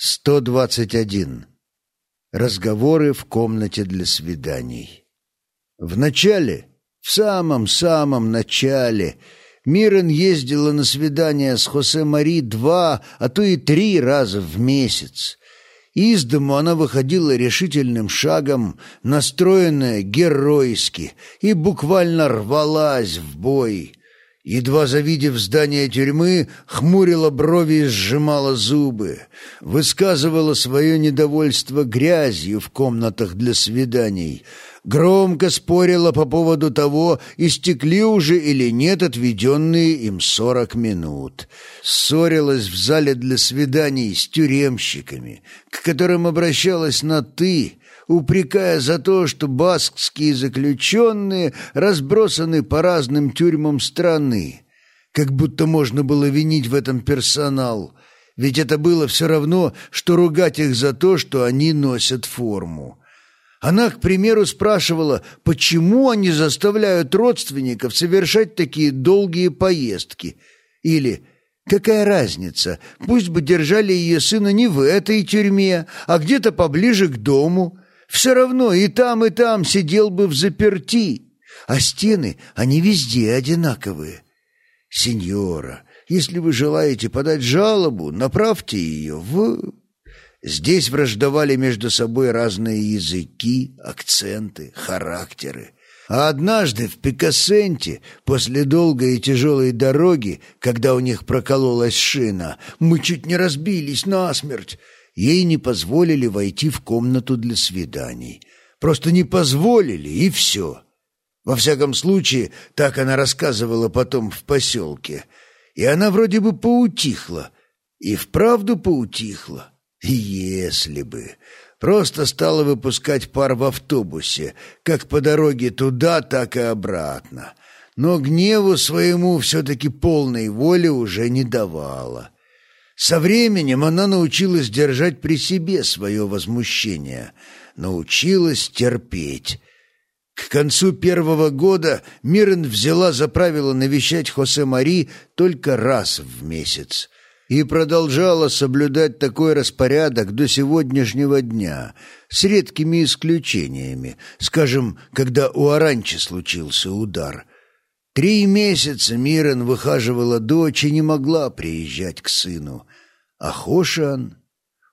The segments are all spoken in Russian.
121. Разговоры в комнате для свиданий. В начале, в самом-самом начале, Мирен ездила на свидания с Хосе Мари два, а то и три раза в месяц. Из дому она выходила решительным шагом, настроенная геройски, и буквально рвалась в бой едва завидев здание тюрьмы, хмурила брови и сжимала зубы, высказывала свое недовольство грязью в комнатах для свиданий, громко спорила по поводу того, истекли уже или нет отведенные им сорок минут, ссорилась в зале для свиданий с тюремщиками, к которым обращалась на «ты», упрекая за то, что баскские заключенные разбросаны по разным тюрьмам страны. Как будто можно было винить в этом персонал, ведь это было все равно, что ругать их за то, что они носят форму. Она, к примеру, спрашивала, почему они заставляют родственников совершать такие долгие поездки. Или «Какая разница? Пусть бы держали ее сына не в этой тюрьме, а где-то поближе к дому. Все равно и там, и там сидел бы в заперти, а стены, они везде одинаковые. Сеньора, если вы желаете подать жалобу, направьте ее в... Здесь враждовали между собой разные языки, акценты, характеры. А однажды в Пикассенте, после долгой и тяжелой дороги, когда у них прокололась шина, мы чуть не разбились насмерть. Ей не позволили войти в комнату для свиданий. Просто не позволили, и все. Во всяком случае, так она рассказывала потом в поселке. И она вроде бы поутихла. И вправду поутихла. Если бы. Просто стала выпускать пар в автобусе, как по дороге туда, так и обратно. Но гневу своему все-таки полной воли уже не давала. Со временем она научилась держать при себе свое возмущение, научилась терпеть. К концу первого года Мирен взяла за правило навещать Хосе Мари только раз в месяц и продолжала соблюдать такой распорядок до сегодняшнего дня, с редкими исключениями, скажем, когда у Аранчи случился удар. Три месяца Мирен выхаживала дочь и не могла приезжать к сыну. А Хошиан...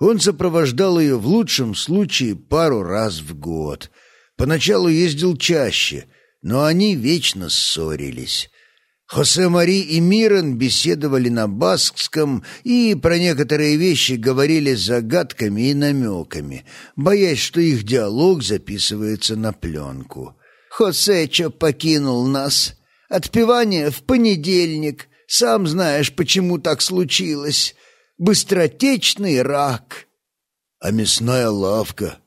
Он сопровождал ее в лучшем случае пару раз в год. Поначалу ездил чаще, но они вечно ссорились. Хосе Мари и Мирон беседовали на баскском и про некоторые вещи говорили загадками и намеками, боясь, что их диалог записывается на пленку. «Хосечо покинул нас. Отпевание в понедельник. Сам знаешь, почему так случилось быстротечный рак. А мясная лавка?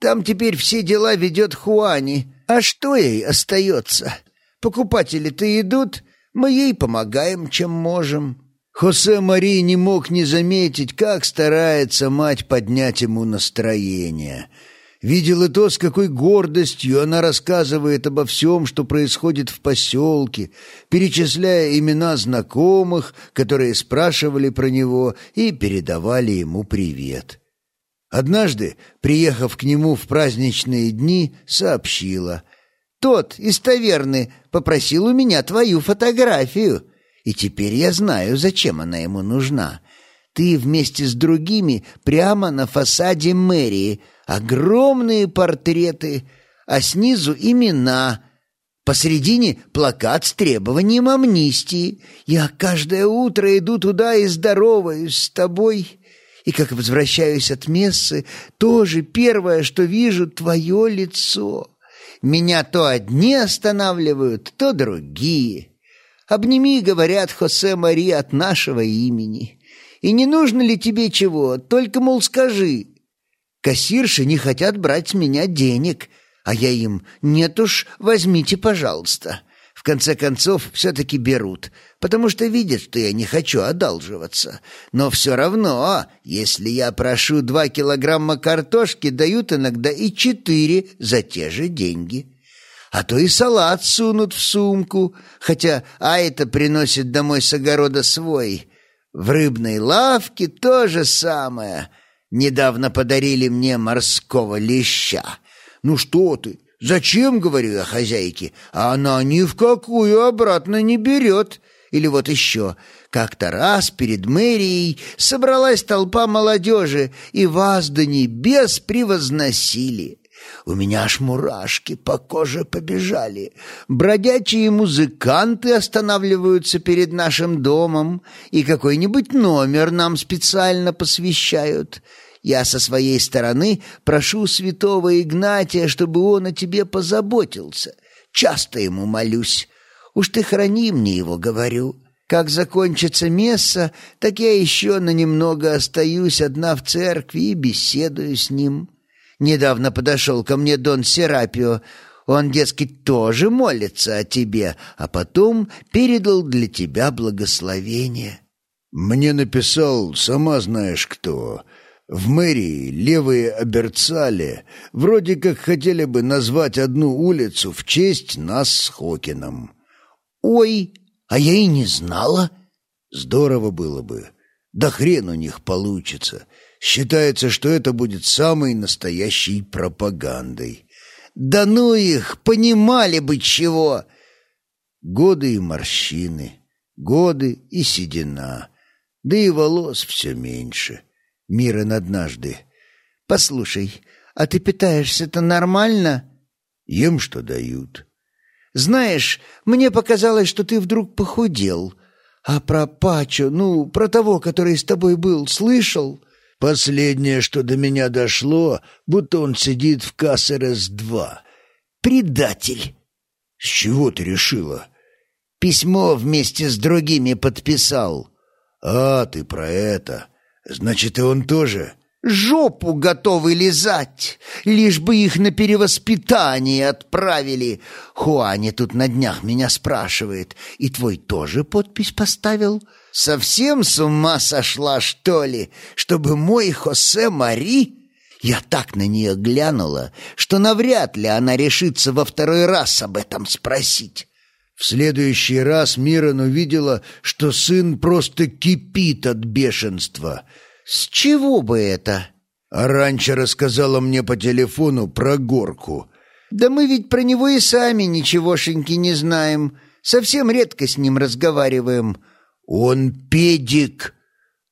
Там теперь все дела ведет Хуани. А что ей остается? Покупатели-то идут, мы ей помогаем, чем можем. Хосе Мари не мог не заметить, как старается мать поднять ему настроение — Видел и то, с какой гордостью она рассказывает обо всем, что происходит в поселке, перечисляя имена знакомых, которые спрашивали про него и передавали ему привет. Однажды, приехав к нему в праздничные дни, сообщила. «Тот из таверны попросил у меня твою фотографию, и теперь я знаю, зачем она ему нужна. Ты вместе с другими прямо на фасаде мэрии — огромные портреты, а снизу имена. Посредине плакат с требованием амнистии. Я каждое утро иду туда и здороваюсь с тобой. И как возвращаюсь от мессы, тоже первое, что вижу, твое лицо. Меня то одни останавливают, то другие. Обними, говорят Хосе Мари от нашего имени. И не нужно ли тебе чего, только, мол, скажи, Кассирши не хотят брать с меня денег, а я им «нет уж, возьмите, пожалуйста». В конце концов, все-таки берут, потому что видят, что я не хочу одалживаться. Но все равно, если я прошу два килограмма картошки, дают иногда и четыре за те же деньги. А то и салат сунут в сумку, хотя а это приносит домой с огорода свой. В рыбной лавке то же самое — Недавно подарили мне морского леща. Ну что ты, зачем, говорю я хозяйке, а она ни в какую обратно не берет. Или вот еще, как-то раз перед мэрией собралась толпа молодежи, и вас до небес превозносили. У меня аж мурашки по коже побежали. Бродячие музыканты останавливаются перед нашим домом и какой-нибудь номер нам специально посвящают. Я со своей стороны прошу святого Игнатия, чтобы он о тебе позаботился. Часто ему молюсь. Уж ты храни мне его, говорю. Как закончится месса, так я еще на немного остаюсь одна в церкви и беседую с ним. Недавно подошел ко мне Дон Серапио. Он, дескать, тоже молится о тебе, а потом передал для тебя благословение. Мне написал, сама знаешь кто. В мэрии левые оберцали, вроде как хотели бы назвать одну улицу в честь нас с Хокином. Ой, а я и не знала. Здорово было бы. Да хрен у них получится. Считается, что это будет самой настоящей пропагандой. Да ну их, понимали бы чего! Годы и морщины, годы и седина, да и волос все меньше. Мирон однажды. «Послушай, а ты питаешься-то нормально?» «Ем, что дают». «Знаешь, мне показалось, что ты вдруг похудел. А про Пачо, ну, про того, который с тобой был, слышал?» Последнее, что до меня дошло, будто он сидит в КСРС-2. Предатель. С чего ты решила? Письмо вместе с другими подписал. А, ты про это. Значит, и он тоже жопу готовы лизать, лишь бы их на перевоспитание отправили. Хуани тут на днях меня спрашивает, и твой тоже подпись поставил? Совсем с ума сошла, что ли, чтобы мой Хосе Мари... Я так на нее глянула, что навряд ли она решится во второй раз об этом спросить. В следующий раз Мирон увидела, что сын просто кипит от бешенства — «С чего бы это?» А раньше рассказала мне по телефону про горку. «Да мы ведь про него и сами ничегошеньки не знаем. Совсем редко с ним разговариваем». «Он педик».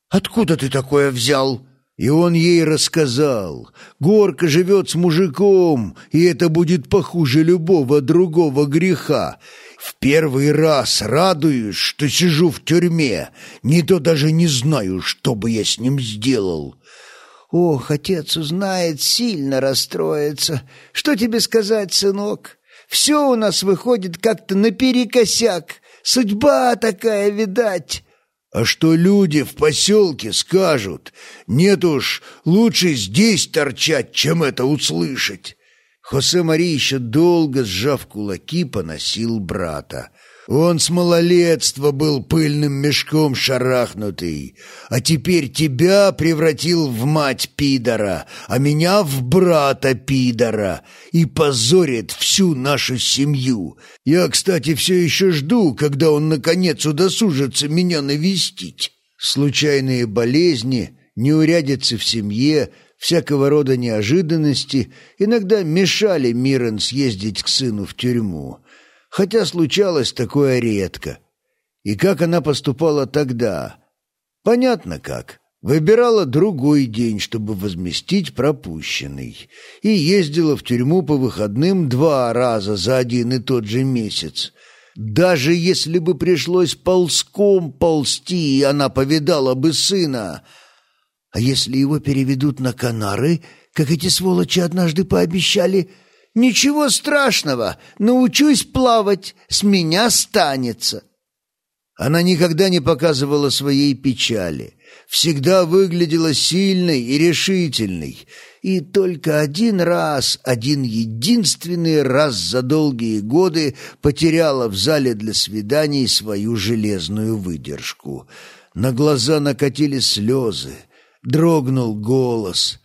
«Откуда ты такое взял?» И он ей рассказал. Горка живет с мужиком, и это будет похуже любого другого греха. В первый раз радуюсь, что сижу в тюрьме. Не то даже не знаю, что бы я с ним сделал. Ох, отец узнает, сильно расстроится. Что тебе сказать, сынок? Все у нас выходит как-то наперекосяк. Судьба такая, видать. А что люди в поселке скажут? Нет уж, лучше здесь торчать, чем это услышать. Хосе Мари еще долго, сжав кулаки, поносил брата. Он с малолетства был пыльным мешком шарахнутый, а теперь тебя превратил в мать пидора, а меня в брата пидора и позорит всю нашу семью. Я, кстати, все еще жду, когда он, наконец, удосужится меня навестить. Случайные болезни, неурядицы в семье — всякого рода неожиданности иногда мешали Мирон съездить к сыну в тюрьму, хотя случалось такое редко. И как она поступала тогда? Понятно как. Выбирала другой день, чтобы возместить пропущенный, и ездила в тюрьму по выходным два раза за один и тот же месяц. Даже если бы пришлось ползком ползти, она повидала бы сына — а если его переведут на Канары, как эти сволочи однажды пообещали? Ничего страшного, научусь плавать, с меня станется. Она никогда не показывала своей печали, всегда выглядела сильной и решительной, и только один раз, один единственный раз за долгие годы потеряла в зале для свиданий свою железную выдержку. На глаза накатили слезы, дрогнул голос.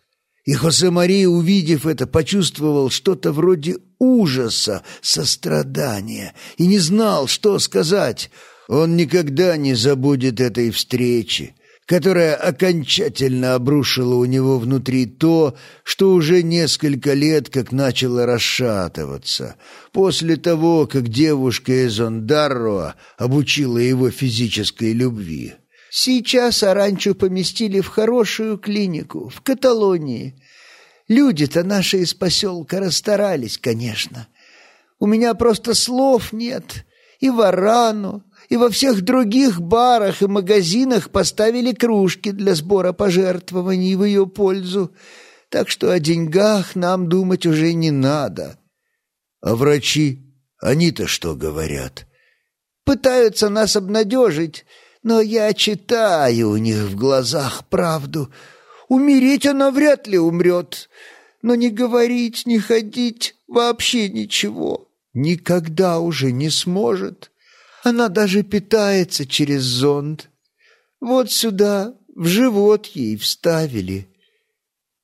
И Хосе Мария, увидев это, почувствовал что-то вроде ужаса, сострадания, и не знал, что сказать. Он никогда не забудет этой встречи. которая окончательно обрушила у него внутри то, что уже несколько лет как начало расшатываться, после того, как девушка из Ондарроа обучила его физической любви. Сейчас Аранчо поместили в хорошую клинику, в Каталонии. Люди-то наши из поселка расстарались, конечно. У меня просто слов нет. И в Арану, и во всех других барах и магазинах поставили кружки для сбора пожертвований в ее пользу, так что о деньгах нам думать уже не надо. А врачи, они-то что говорят? Пытаются нас обнадежить, но я читаю у них в глазах правду. Умереть она вряд ли умрет, но не говорить, не ходить, вообще ничего. Никогда уже не сможет. Она даже питается через зонд. Вот сюда, в живот ей вставили.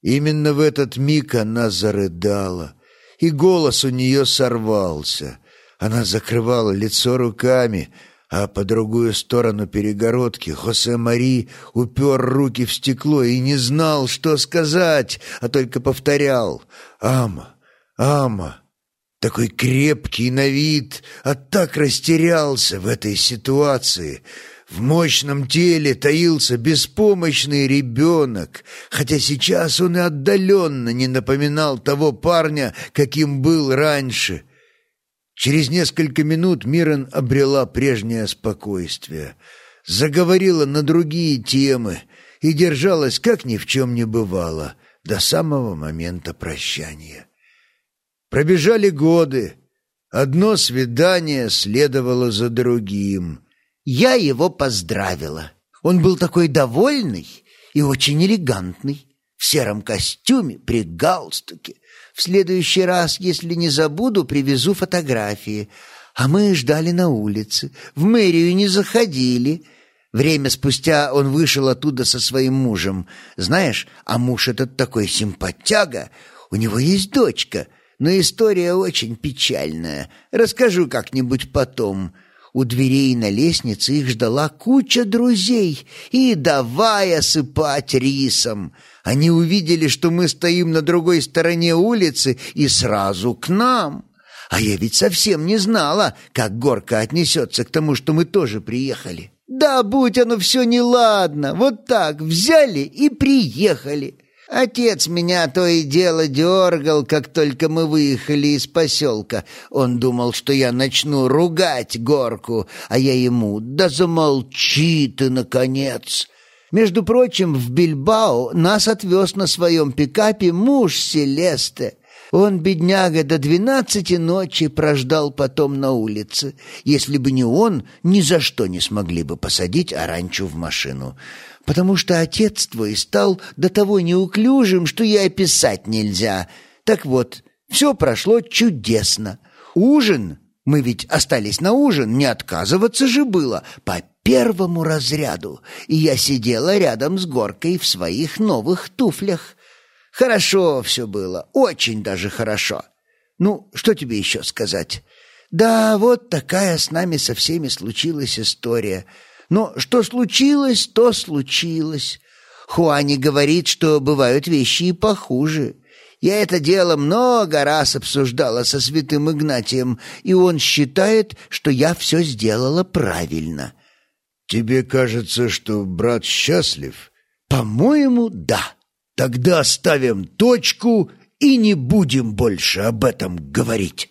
Именно в этот миг она зарыдала, и голос у нее сорвался. Она закрывала лицо руками, а по другую сторону перегородки Хосе Мари упер руки в стекло и не знал, что сказать, а только повторял «Ама, Ама». Такой крепкий на вид, а так растерялся в этой ситуации. В мощном теле таился беспомощный ребенок, хотя сейчас он и отдаленно не напоминал того парня, каким был раньше. Через несколько минут Мирон обрела прежнее спокойствие, заговорила на другие темы и держалась, как ни в чем не бывало, до самого момента прощания. Пробежали годы. Одно свидание следовало за другим. Я его поздравила. Он был такой довольный и очень элегантный, в сером костюме, при галстуке. В следующий раз, если не забуду, привезу фотографии. А мы ждали на улице, в мэрию не заходили. Время спустя он вышел оттуда со своим мужем. Знаешь, а муж этот такой симпатяга, у него есть дочка — но история очень печальная. Расскажу как-нибудь потом. У дверей на лестнице их ждала куча друзей, и давай осыпать рисом. Они увидели, что мы стоим на другой стороне улицы, и сразу к нам. А я ведь совсем не знала, как Горка отнесется к тому, что мы тоже приехали. Да, будь оно все неладно, вот так взяли и приехали. Отец меня то и дело дергал, как только мы выехали из поселка. Он думал, что я начну ругать горку, а я ему «Да замолчи ты, наконец!» Между прочим, в Бильбао нас отвез на своем пикапе муж Селесте. Он, бедняга, до двенадцати ночи прождал потом на улице. Если бы не он, ни за что не смогли бы посадить Аранчу в машину потому что отец твой стал до того неуклюжим, что и описать нельзя. Так вот, все прошло чудесно. Ужин, мы ведь остались на ужин, не отказываться же было, по первому разряду, и я сидела рядом с горкой в своих новых туфлях. Хорошо все было, очень даже хорошо. Ну, что тебе еще сказать? Да, вот такая с нами со всеми случилась история — но что случилось, то случилось. Хуани говорит, что бывают вещи и похуже. Я это дело много раз обсуждала со святым Игнатием, и он считает, что я все сделала правильно. Тебе кажется, что брат счастлив? По-моему, да. Тогда ставим точку и не будем больше об этом говорить.